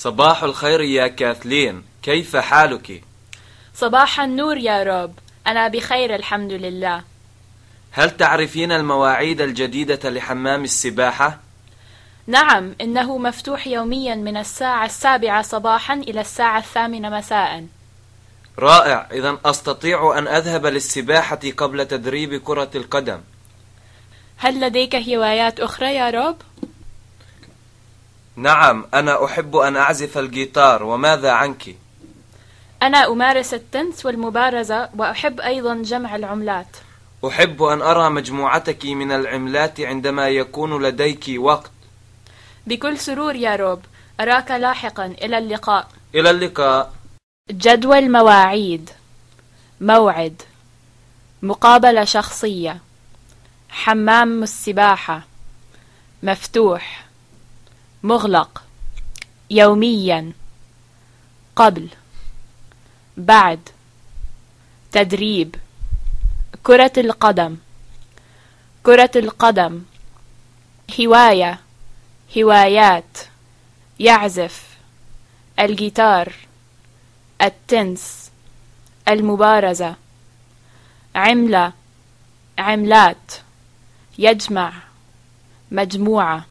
صباح الخير يا كاثلين كيف حالك؟ صباح النور يا روب أنا بخير الحمد لله هل تعرفين المواعيد الجديدة لحمام السباحة؟ نعم إنه مفتوح يوميا من الساعة السابعة صباحا إلى الساعة الثامنة مساء رائع إذا أستطيع أن أذهب للسباحة قبل تدريب كرة القدم هل لديك هوايات أخرى يا روب؟ نعم أنا أحب أن أعزف الجيتار وماذا عنك؟ أنا أمارس التنس والمبارزة وأحب أيضا جمع العملات. أحب أن أرى مجموعتك من العملات عندما يكون لديك وقت. بكل سرور يا روب أراك لاحقا. إلى اللقاء. إلى اللقاء. جدول مواعيد. موعد. مقابلة شخصية. حمام السباحة. مفتوح. مغلق يوميا قبل بعد تدريب كرة القدم كرة القدم هواية هوايات يعزف الجيتار التنس المبارزة عملة عملات يجمع مجموعة.